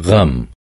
Gham.